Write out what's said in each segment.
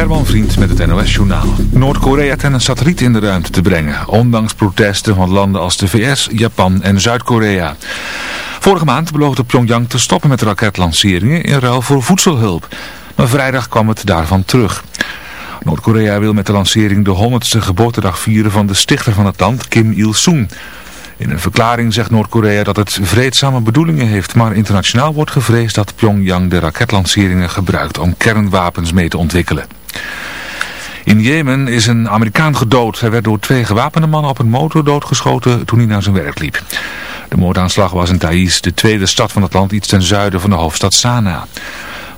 Herman Vriend met het NOS-journaal. Noord-Korea ten een satelliet in de ruimte te brengen, ondanks protesten van landen als de VS, Japan en Zuid-Korea. Vorige maand beloofde Pyongyang te stoppen met raketlanceringen in ruil voor voedselhulp. Maar vrijdag kwam het daarvan terug. Noord-Korea wil met de lancering de 100ste geboortedag vieren van de stichter van het land, Kim Il-sung. In een verklaring zegt Noord-Korea dat het vreedzame bedoelingen heeft, maar internationaal wordt gevreesd dat Pyongyang de raketlanceringen gebruikt om kernwapens mee te ontwikkelen. In Jemen is een Amerikaan gedood. Hij werd door twee gewapende mannen op een motor doodgeschoten toen hij naar zijn werk liep. De moordaanslag was in Taiz, de tweede stad van het land, iets ten zuiden van de hoofdstad Sanaa.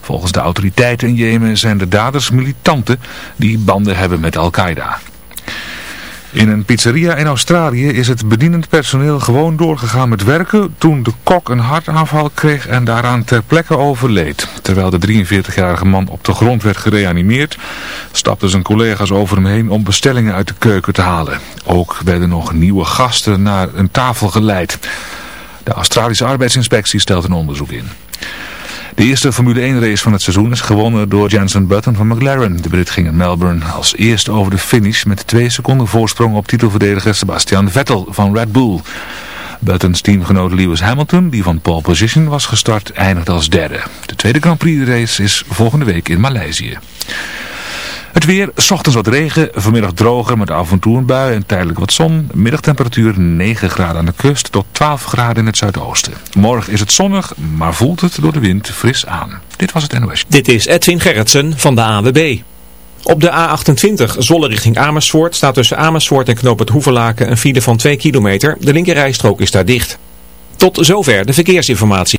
Volgens de autoriteiten in Jemen zijn de daders militanten die banden hebben met Al-Qaeda. In een pizzeria in Australië is het bedienend personeel gewoon doorgegaan met werken toen de kok een hartaanval kreeg en daaraan ter plekke overleed. Terwijl de 43-jarige man op de grond werd gereanimeerd, stapten zijn collega's over hem heen om bestellingen uit de keuken te halen. Ook werden nog nieuwe gasten naar een tafel geleid. De Australische arbeidsinspectie stelt een onderzoek in. De eerste Formule 1 race van het seizoen is gewonnen door Jensen Button van McLaren. De Brit ging in Melbourne als eerste over de finish met twee seconden voorsprong op titelverdediger Sebastian Vettel van Red Bull. Buttons teamgenoot Lewis Hamilton, die van pole position was gestart, eindigde als derde. De tweede Grand Prix race is volgende week in Maleisië. Het weer, ochtends wat regen, vanmiddag droger met af en toe een bui en tijdelijk wat zon. Middagtemperatuur 9 graden aan de kust tot 12 graden in het zuidoosten. Morgen is het zonnig, maar voelt het door de wind fris aan. Dit was het NOS. Dit is Edwin Gerritsen van de AWB. Op de A28 Zolle richting Amersfoort staat tussen Amersfoort en Knoop het Hoeverlaken een file van 2 kilometer. De linkerrijstrook is daar dicht. Tot zover de verkeersinformatie.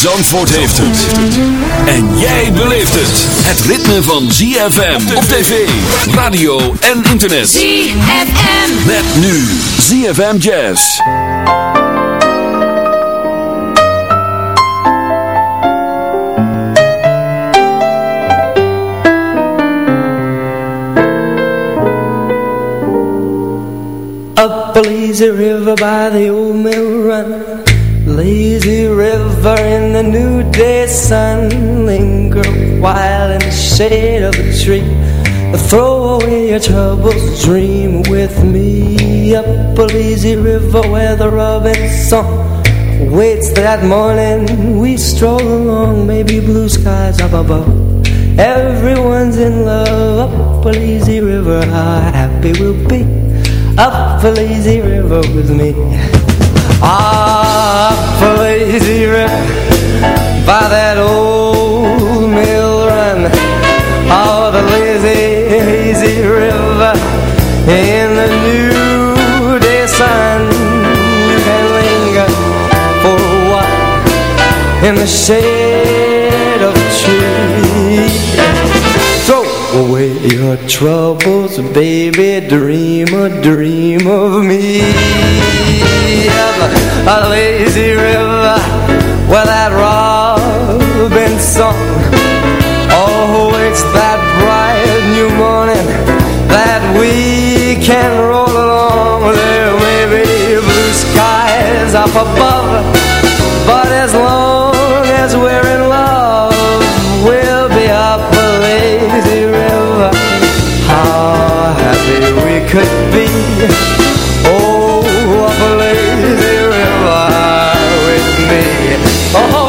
Zandvoort heeft het. En jij beleeft het. Het ritme van ZFM op tv, radio en internet. ZFM. Met nu ZFM Jazz. Up a lazy river by the old mill run Lazy river in the new day sun Linger a while in the shade of a tree. Throw away your troubles, dream with me. Up a lazy river where the robin song Waits that morning, we stroll along Maybe blue skies up above. Everyone's in love Up a lazy river, how happy we'll be. Up a lazy river with me ah. Up a lazy river By that old mill run. Oh, the lazy, lazy river In the new day sun. You can linger for a while In the shade of a tree. Throw away your troubles, baby Dream a dream of me. Up a lazy river Where that robin song Oh, it's that bright new morning That we can roll along. There may be blue skies up above Oh, up a lazy river with me. Oh,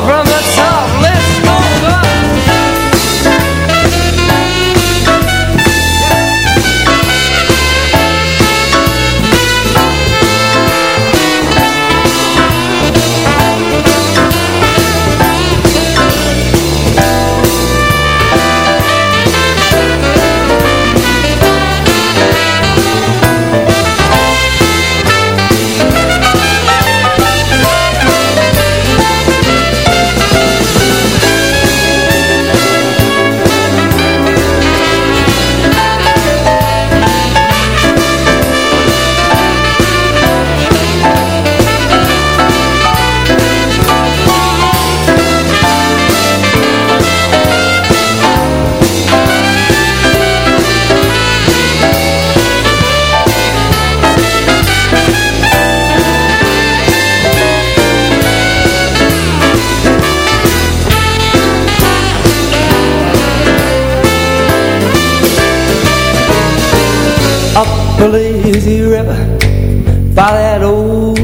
by that old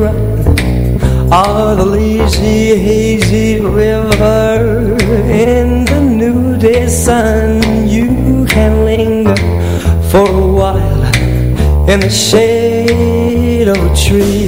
run. Oh, the lazy, hazy river in the new day sun. You can linger for a while in the shade of a tree.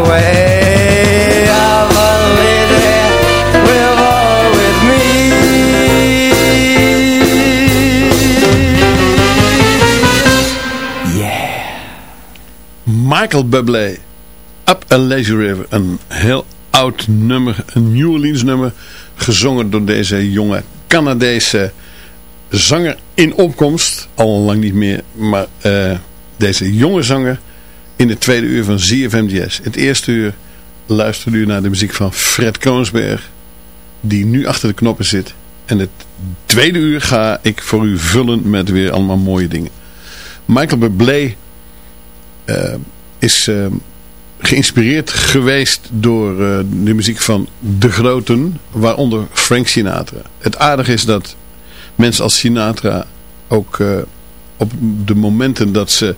Of my way. Up a lazy river with me. Yeah. Michael Bublé, Up a Lazy River. Een heel oud nummer, een New Orleans nummer. Gezongen door deze jonge Canadese zanger in opkomst. Al lang niet meer, maar eh, deze jonge zanger in het tweede uur van ZFM Jazz. Het eerste uur luisterde u naar de muziek van Fred Kroonsberg. Die nu achter de knoppen zit. En het tweede uur ga ik voor u vullen met weer allemaal mooie dingen. Michael Bublé eh, is eh, geïnspireerd geweest door eh, de muziek van de groten, waaronder Frank Sinatra. Het aardige is dat mensen als Sinatra ook op de momenten dat ze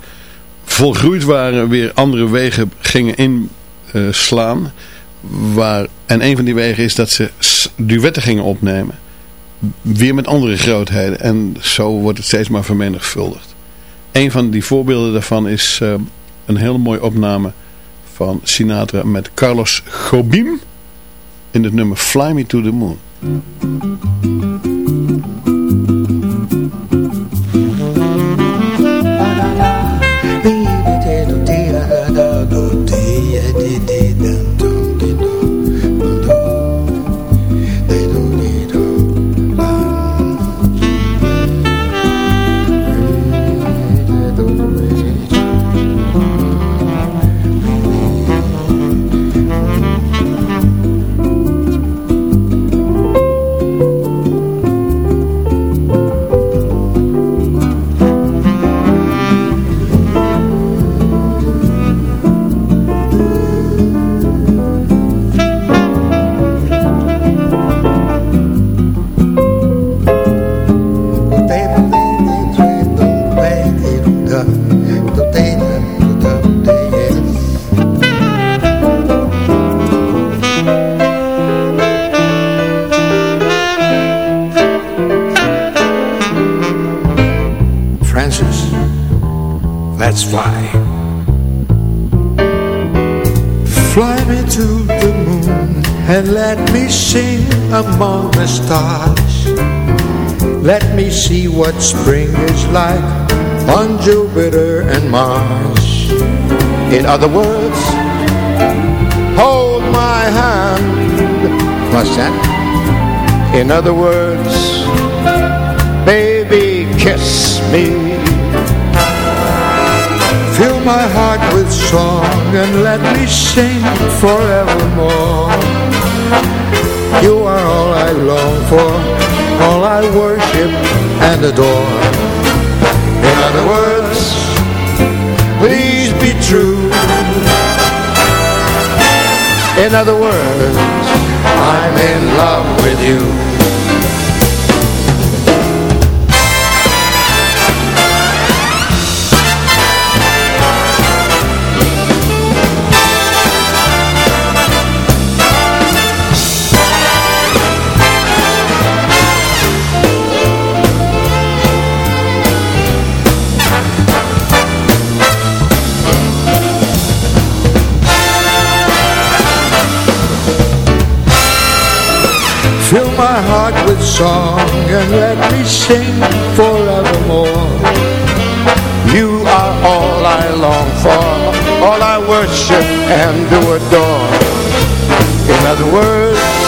volgroeid waren weer andere wegen gingen inslaan. waar, en een van die wegen is dat ze duetten gingen opnemen. Weer met andere grootheden. En zo wordt het steeds maar vermenigvuldigd. Een van die voorbeelden daarvan is eh, een hele mooie opname van Sinatra met Carlos Gobim in het nummer Fly Me to the Moon. Let's fly. Fly me to the moon and let me sing among the stars. Let me see what spring is like on Jupiter and Mars. In other words, hold my hand. What's that? In other words, baby, kiss me. Fill my heart with song and let me sing forevermore. You are all I long for, all I worship and adore. In other words, please be true. In other words, I'm in love with you. My heart with song and let me sing forevermore. You are all I long for, all I worship and do adore. In other words,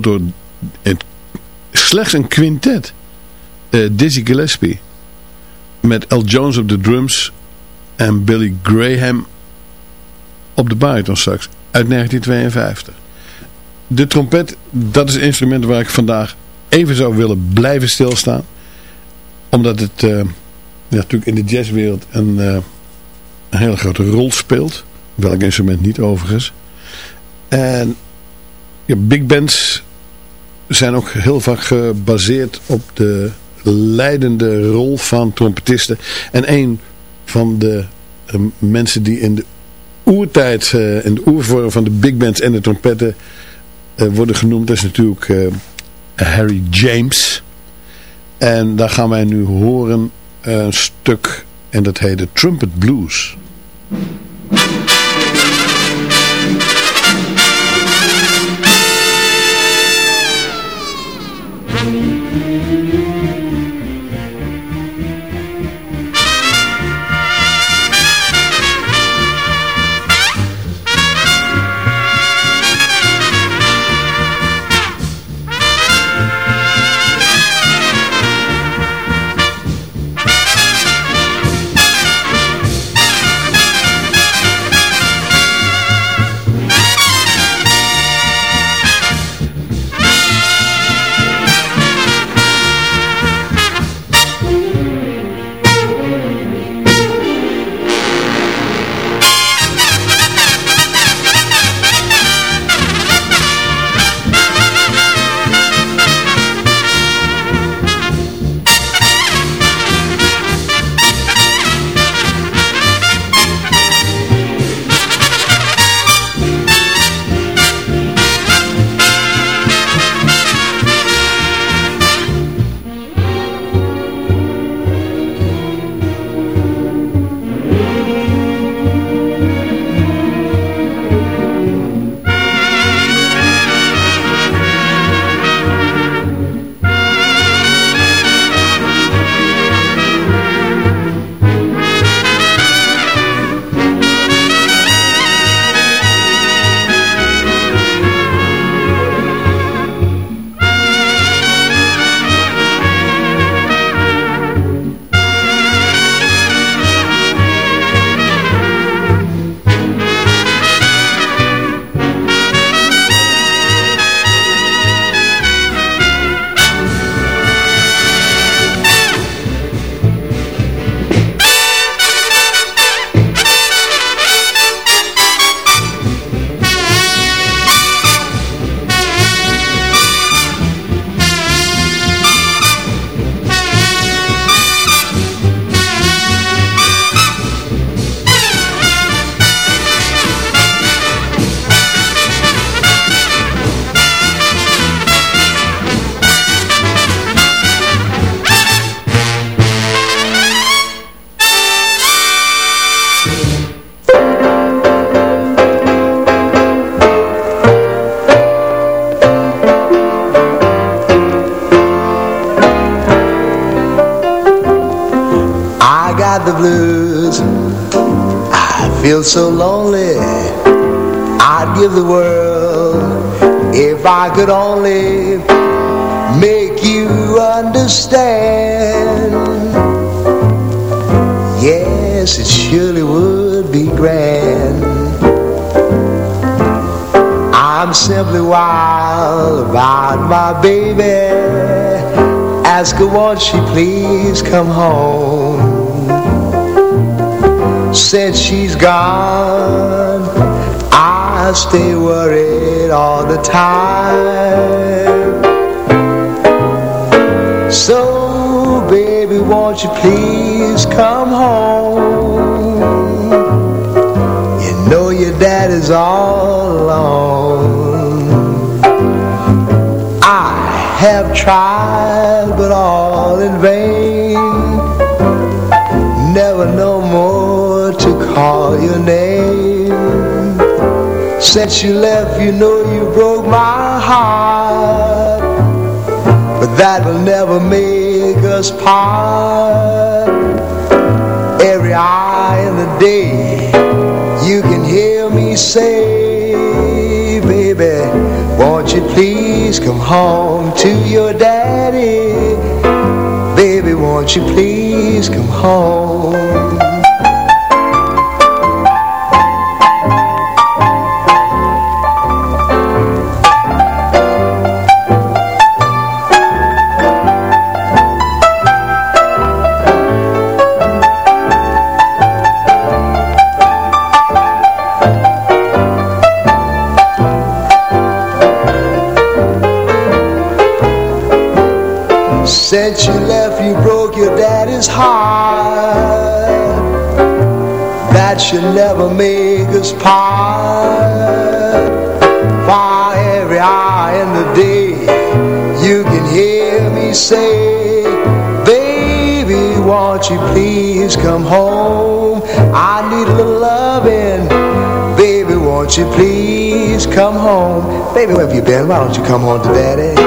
Door slechts een quintet. Eh, Dizzy Gillespie. Met Al Jones op de drums. En Billy Graham op de bariton sax. Uit 1952. De trompet, dat is het instrument waar ik vandaag even zou willen blijven stilstaan. Omdat het eh, natuurlijk in de jazzwereld een, eh, een hele grote rol speelt. Welk instrument niet overigens. En big bands zijn ook heel vaak gebaseerd op de leidende rol van trompetisten. En een van de eh, mensen die in de oertijd, uh, in de oervorm van de big bands en de trompetten uh, worden genoemd, is natuurlijk Harry James. En daar gaan wij nu horen een stuk en dat heet de Trumpet Blues. Come home. Since she's gone. I stay worried all the time. So baby won't you please come home? You know your dad is all alone. I have tried but all in vain No more to call your name. Since you left you know you broke my heart. But that will never make us part. Every hour in the day You can hear me say Baby, won't you please come home to your daddy? Baby, won't you please come home? Since you left, you broke daddy's heart. That should never make us part. For every hour in the day, you can hear me say, Baby, won't you please come home? I need a little loving. Baby, won't you please come home? Baby, where have you been? Why don't you come home to daddy?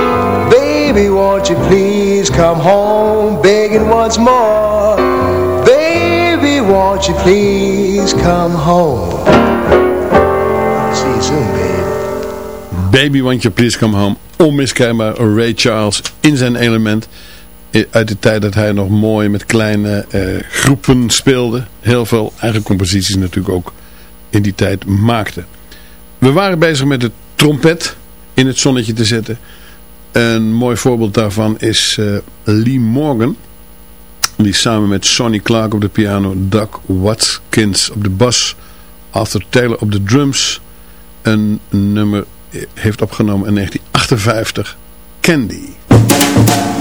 Baby, won't you please come home begging once more? Baby, won't you please come home? Baby. Baby, want you please come home. Onmiskenbaar Ray Charles in zijn element. Uit de tijd dat hij nog mooi met kleine eh, groepen speelde. Heel veel eigen composities natuurlijk ook in die tijd maakte. We waren bezig met de trompet in het zonnetje te zetten. Een mooi voorbeeld daarvan is uh, Lee Morgan. Die samen met Sonny Clark op de piano, Doug Watkins op de bas, Arthur Taylor op de drums een nummer heeft opgenomen in 1958, Candy.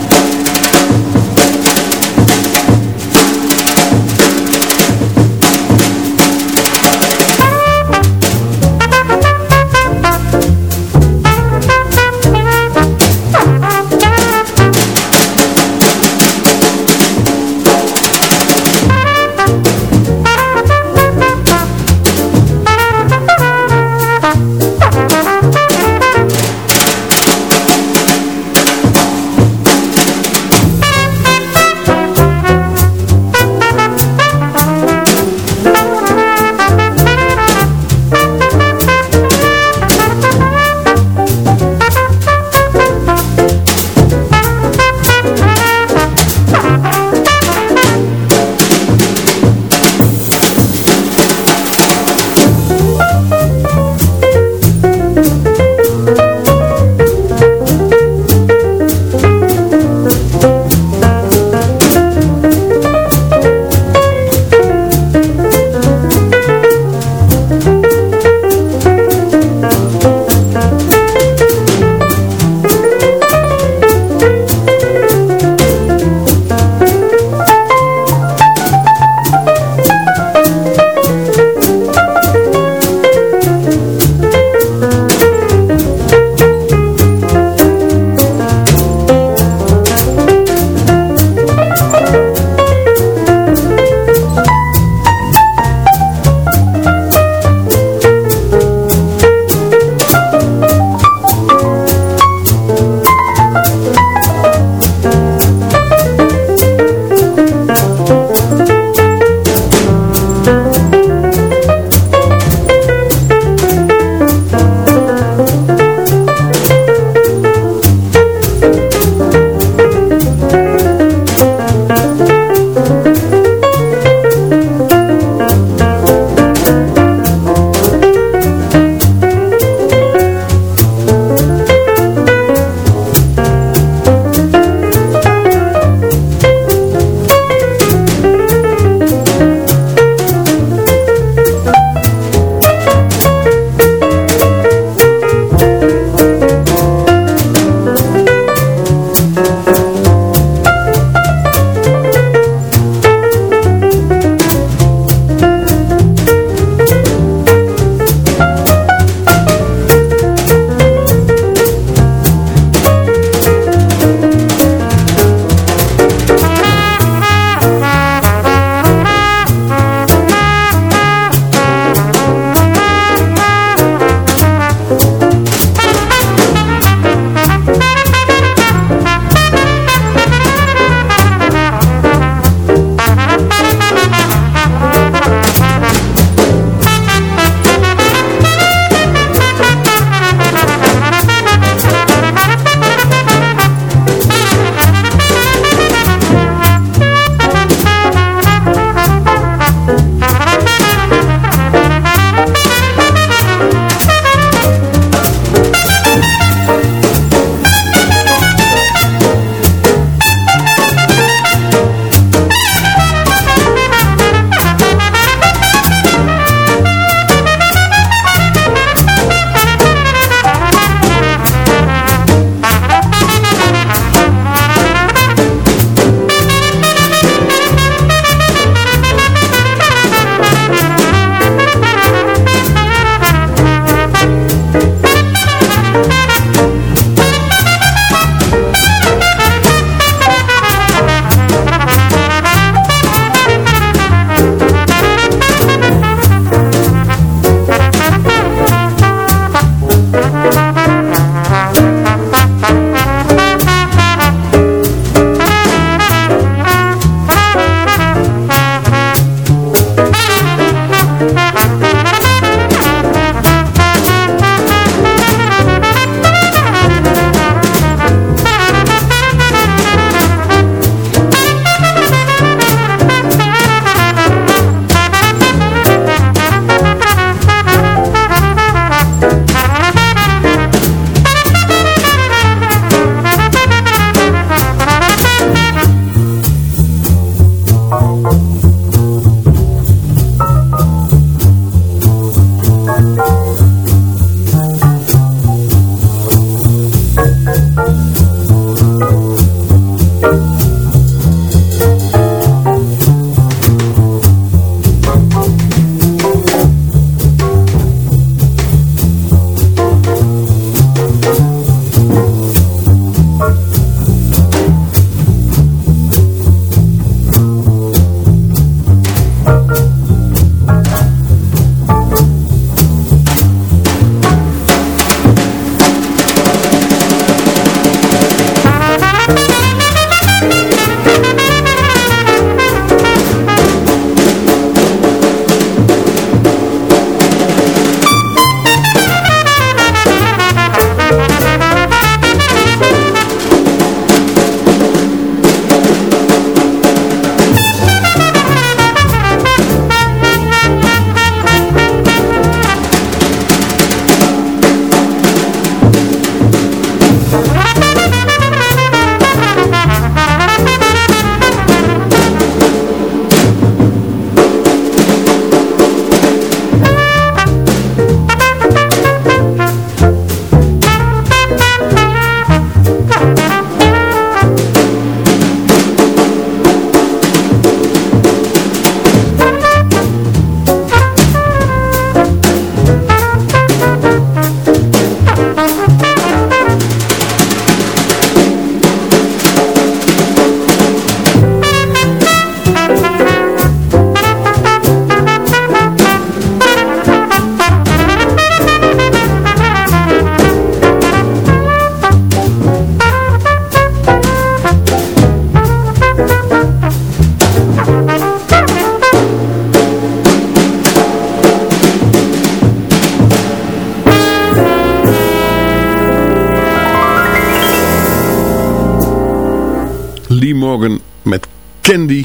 Met Candy.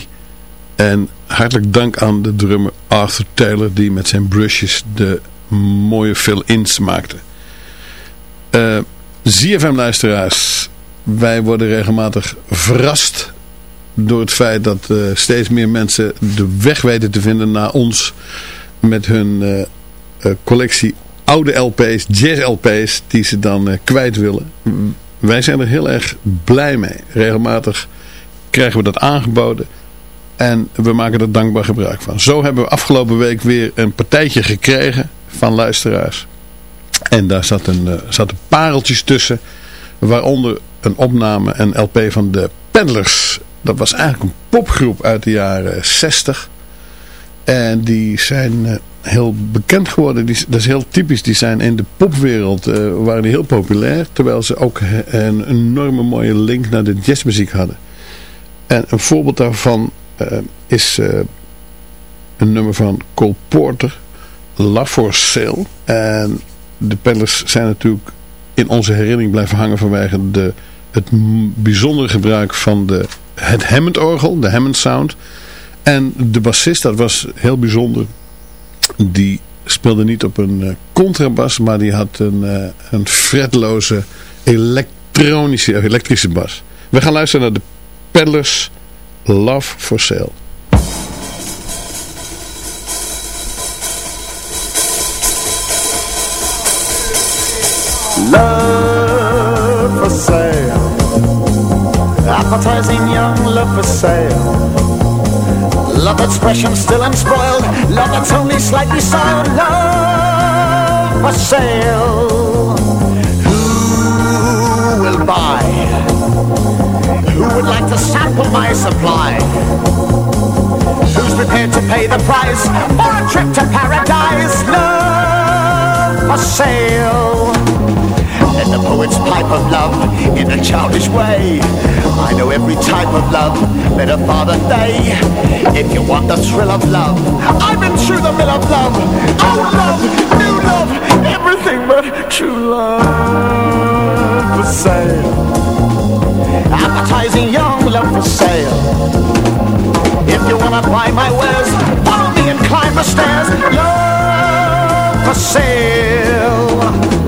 En hartelijk dank aan de drummer Arthur Taylor die met zijn brushes de mooie fill-ins maakte. Uh, ZFM luisteraars, wij worden regelmatig verrast door het feit dat uh, steeds meer mensen de weg weten te vinden naar ons met hun uh, collectie oude LP's, jazz LP's die ze dan kwijt willen. Wij zijn er heel erg blij mee. Regelmatig krijgen we dat aangeboden. En we maken er dankbaar gebruik van. Zo hebben we afgelopen week weer een partijtje gekregen van luisteraars. En daar zaten pareltjes tussen. Waaronder een opname, een LP van de Peddlers. Dat was eigenlijk een popgroep uit de jaren 60. En die zijn uh, heel bekend geworden. Die, dat is heel typisch. Die zijn in de popwereld uh, waren heel populair. Terwijl ze ook een enorme mooie link naar de jazzmuziek hadden. En een voorbeeld daarvan uh, is uh, een nummer van Cole Porter, Love Sale. En de Peddlers zijn natuurlijk in onze herinnering blijven hangen vanwege de, het bijzondere gebruik van de, het Hammond-orgel, de Hammond Sound. En de bassist, dat was heel bijzonder, die speelde niet op een uh, contrabas, maar die had een, een fretloze elektronische, elektrische bas. We gaan luisteren naar de Peddlers Love for Sale. Love for sale. Appetizing young love for sale. Love expression still unspoiled. Love that's only slightly soiled Love for sale would like to sample my supply? Who's prepared to pay the price for a trip to paradise? Love for sale. In the poet's pipe of love, in a childish way. I know every type of love, better far than they. If you want the thrill of love, I'm through the mill of love. Oh, love, new love, everything but true love for sale advertising young love for sale. If you wanna buy my wares, follow me and climb the stairs. Love for sale.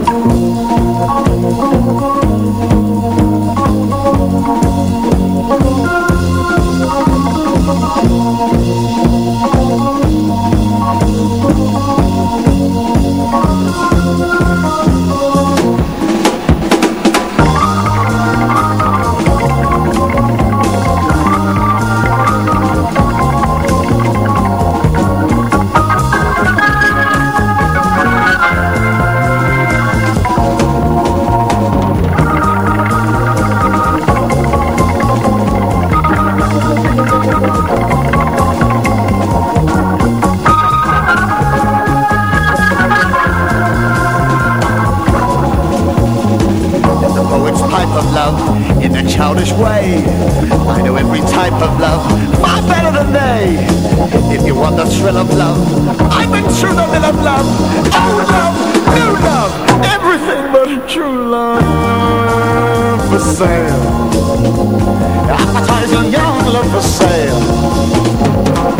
Love for sale.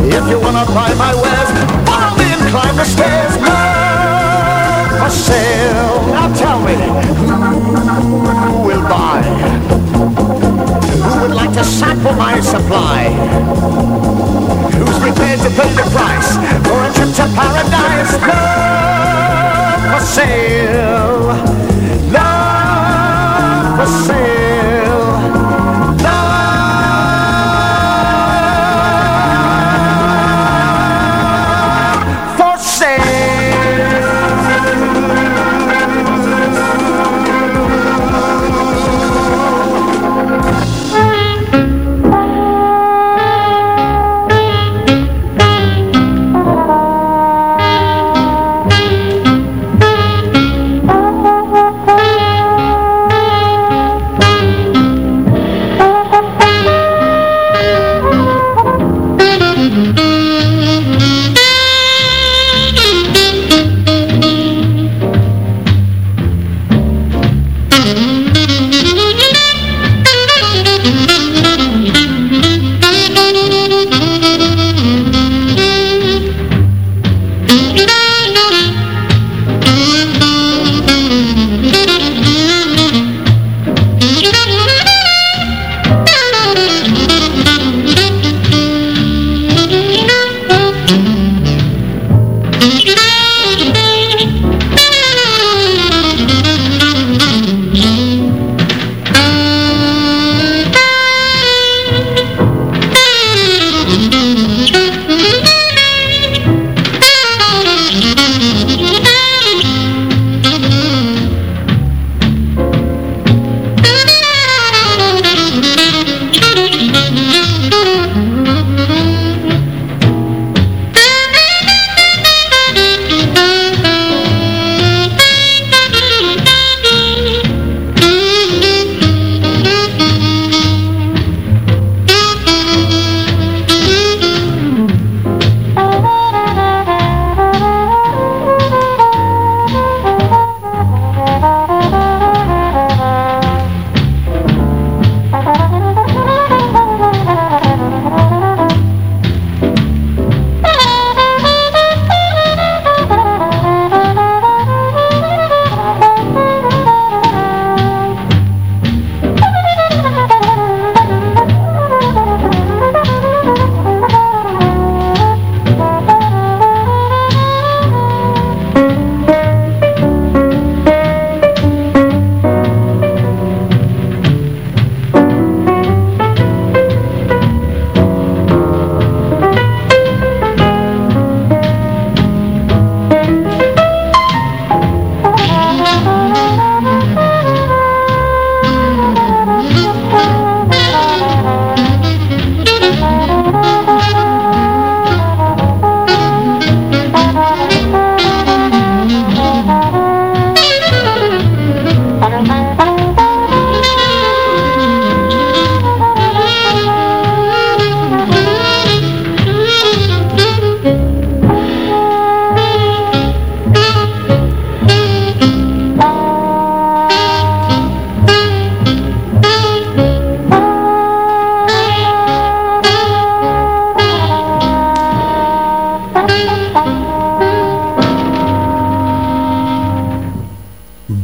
If you wanna buy my wares, follow me and climb the stairs. Love for sale. Now tell me, who will buy? Who would like to sample my supply? Who's prepared to pay the price for a trip to paradise? Love for sale. Love for sale.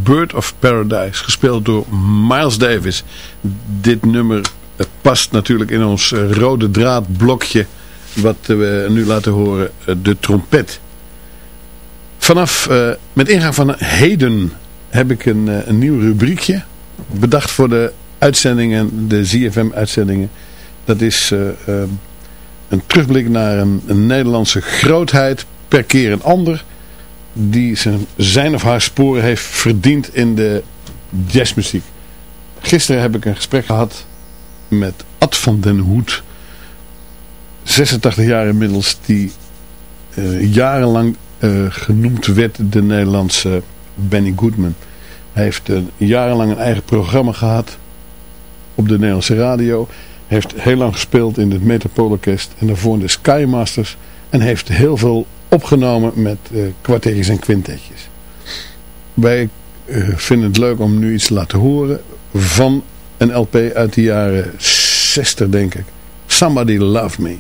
Bird of Paradise, gespeeld door Miles Davis. Dit nummer past natuurlijk in ons eh, rode draadblokje wat we nu laten horen, eh, de trompet. Vanaf, uh, met ingang van heden, heb ik een, een nieuw rubriekje. Bedacht voor de uitzendingen, de ZFM-uitzendingen. Dat is een terugblik naar een, Nederlandse grootheid, per keer een ander. Die zijn, zijn of haar sporen heeft verdiend in de jazzmuziek. Gisteren heb ik een gesprek gehad met Ad van den Hoed. 86 jaar inmiddels, die uh, jarenlang uh, genoemd werd de Nederlandse Benny Goodman. Hij heeft uh, jarenlang een eigen programma gehad op de Nederlandse radio. Heeft heel lang gespeeld in het Metropoolorkest en daarvoor in de Skymasters. En heeft heel veel opgenomen met kwartetjes en quintetjes. Wij vinden het leuk om nu iets te laten horen van een LP uit de jaren 60 denk ik. Somebody Love Me.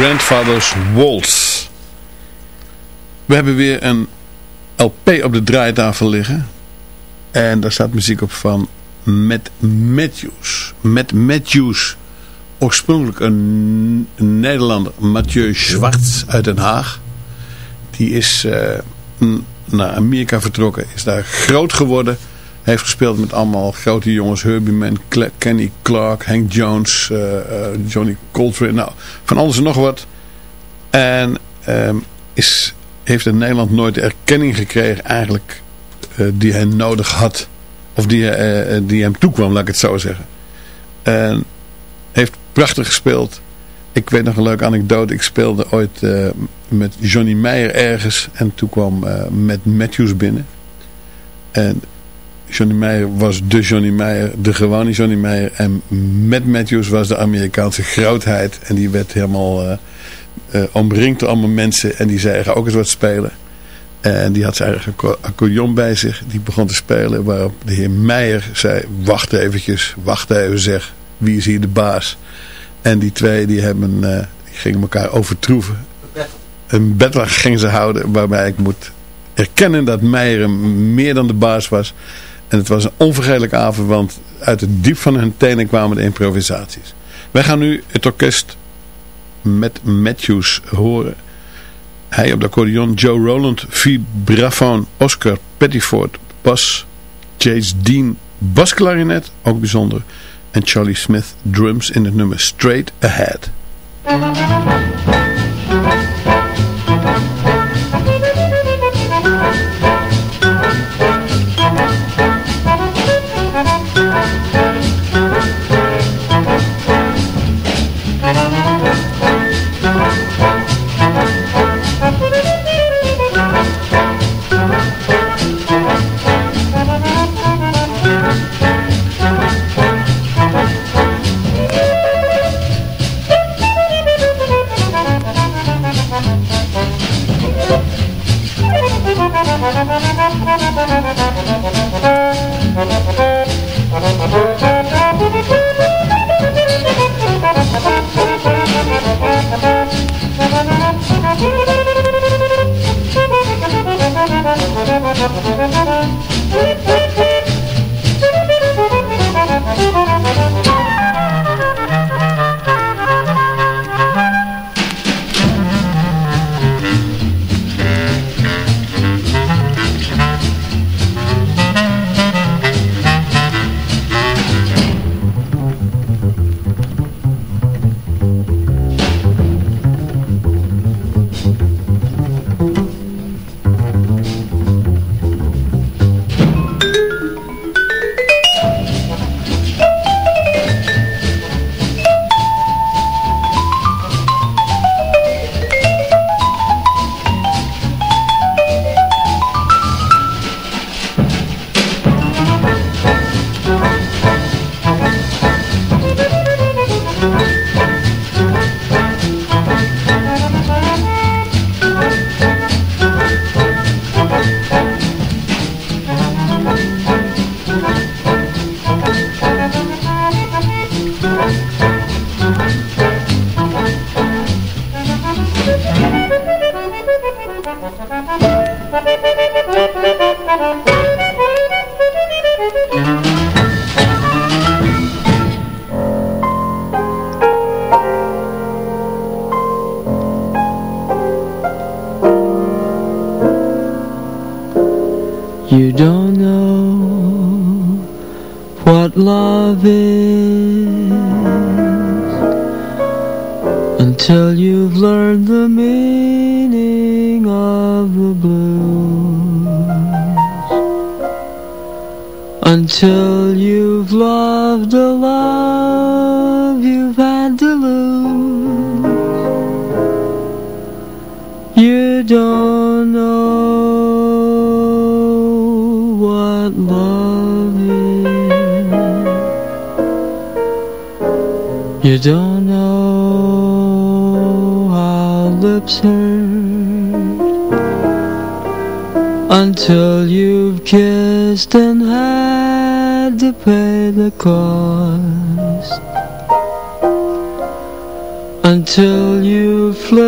Grandfather's Waltz. We hebben weer een LP op de draaitafel liggen. En daar staat muziek op van Matt Matthews. Matt Matthews, oorspronkelijk een, Nederlander, Mathieu Schwartz uit Den Haag. Die is eh, naar Amerika vertrokken, is daar groot geworden. Heeft gespeeld met allemaal grote jongens. Herbie Cla- Kenny Clark, Hank Jones, eh, eh, Johnny Coltrane. Nou, van alles en nog wat. En ehm, is, heeft in Nederland nooit de erkenning gekregen eigenlijk eh, die hij nodig had. Of die, die hem toekwam, laat ik het zo zeggen. En heeft prachtig gespeeld. Ik weet nog een leuke anekdote. Ik speelde ooit met Johnny Meijer ergens. En toen kwam eh Matt Matthews binnen. En Johnny Meijer was de Johnny Meijer, de gewone Johnny Meijer. En Matt Matthews was de Amerikaanse grootheid. En die werd helemaal eh, eh, omringd door allemaal mensen. En die zei, ga ook eens wat spelen. En die had zijn eigen acco- accordeon bij zich. Die begon te spelen. Waarop de heer Meijer zei, wacht eventjes, wacht even zeg. Wie is hier de baas? En die twee die hebben, eh, die gingen elkaar overtroeven. Een battle gingen ze houden waarbij ik moet erkennen dat Meijer meer dan de baas was. En het was een onvergetelijke avond, want uit het diep van hun tenen kwamen de improvisaties. Wij gaan nu het orkest met Matthews horen. Hij op de accordeon, Joe Roland, vibrafoon, Oscar Pettiford, bas, Chase Dean, basklarinet, ook bijzonder. En Charlie Smith, drums in het nummer Straight Ahead.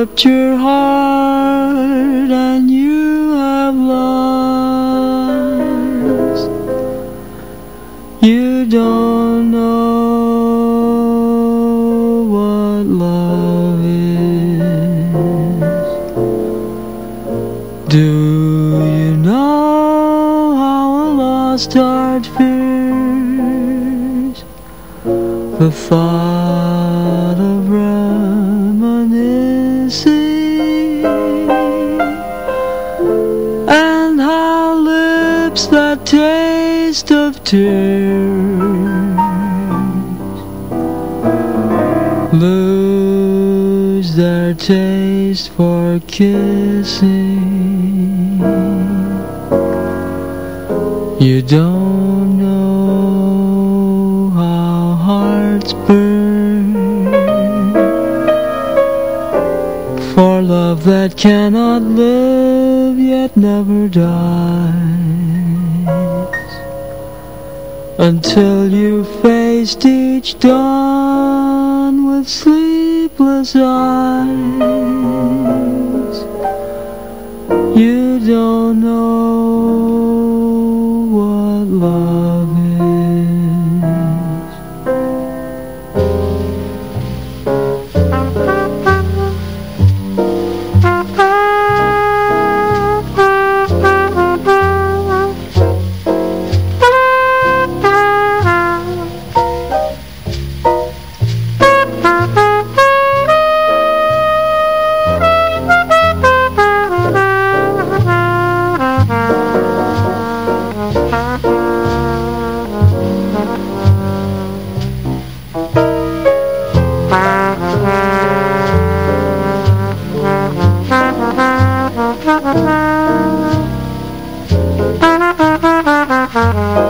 somptueux kissing. You don't know how hearts burn for love that cannot live yet never dies until you faced each dawn with sleepless eyes. Thank you.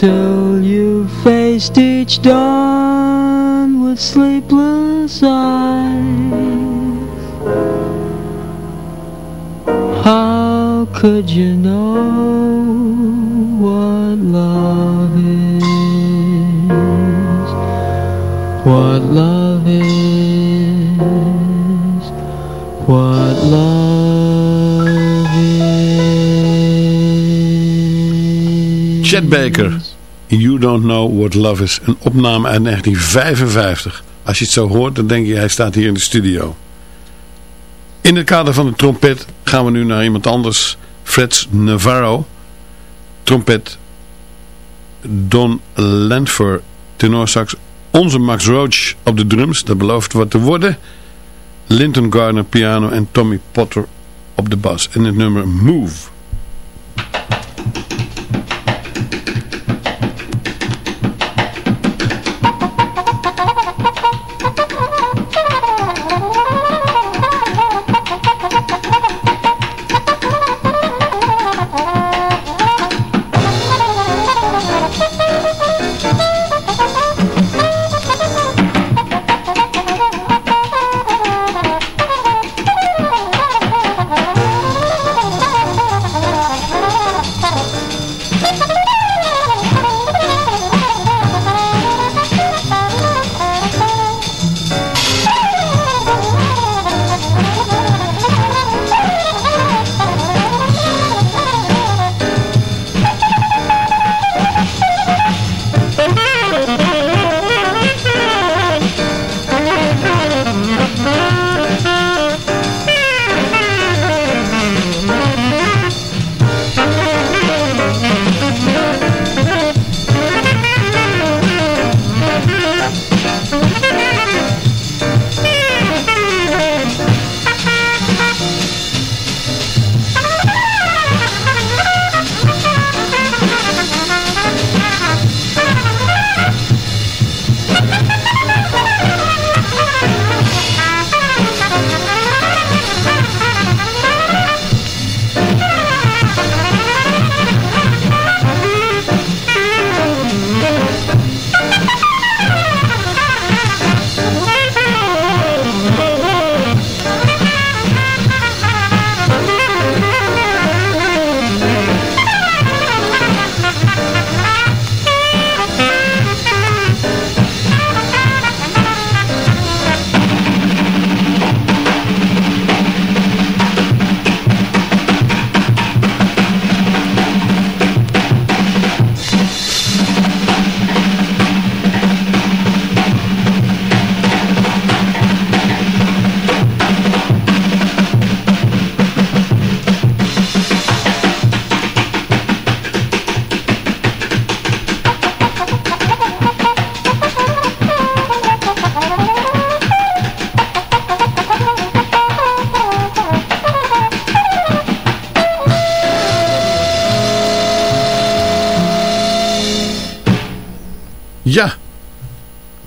Until you've faced each dawn with sleepless eyes. How could you know what love is? What love is? What love is? Chet Baker, Don't Know What Love Is. Een opname uit 1955. Als je het zo hoort, dan denk je, hij staat hier in de studio. In het kader van de trompet gaan we nu naar iemand anders. Fred Navarro. Trompet. Don Landfer, tenorsax. Onze Max Roach op de drums, dat belooft wat te worden. Linton Garner piano en Tommy Potter op de bas. En het nummer Move.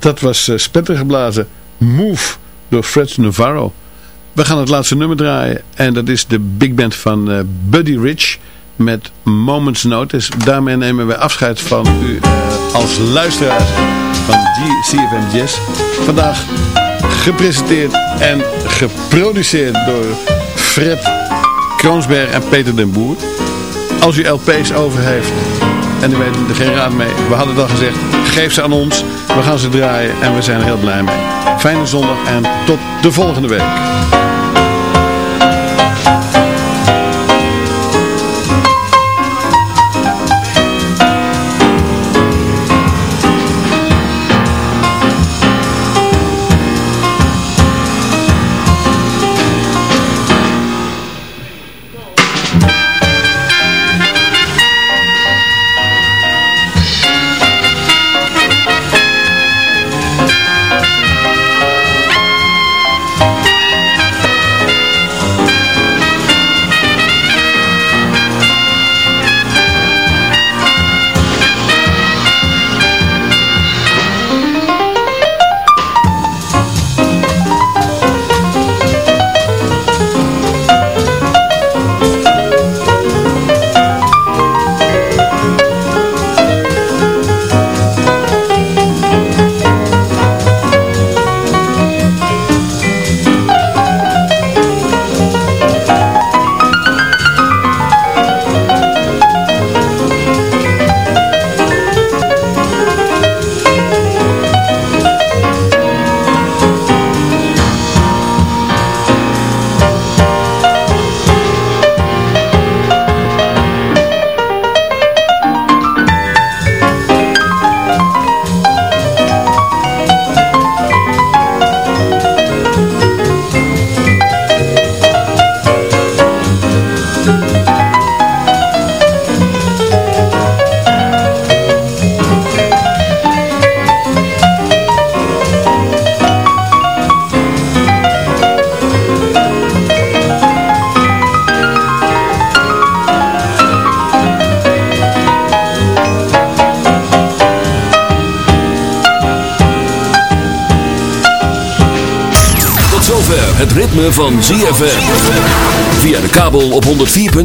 Dat was uh. Move door Fred Navarro. We gaan het laatste nummer draaien. En dat is de big band van uh, Buddy Rich met Moments Notice. Daarmee nemen we afscheid van u uh, als luisteraars van CFM Jazz. Vandaag gepresenteerd en geproduceerd door Fred Kroonsberg en Peter den Boer. Als u LP's over heeft en u weet er geen raad mee. We hadden het al gezegd, geef ze aan ons. We gaan ze draaien en we zijn er heel blij mee. Fijne zondag en tot de volgende week.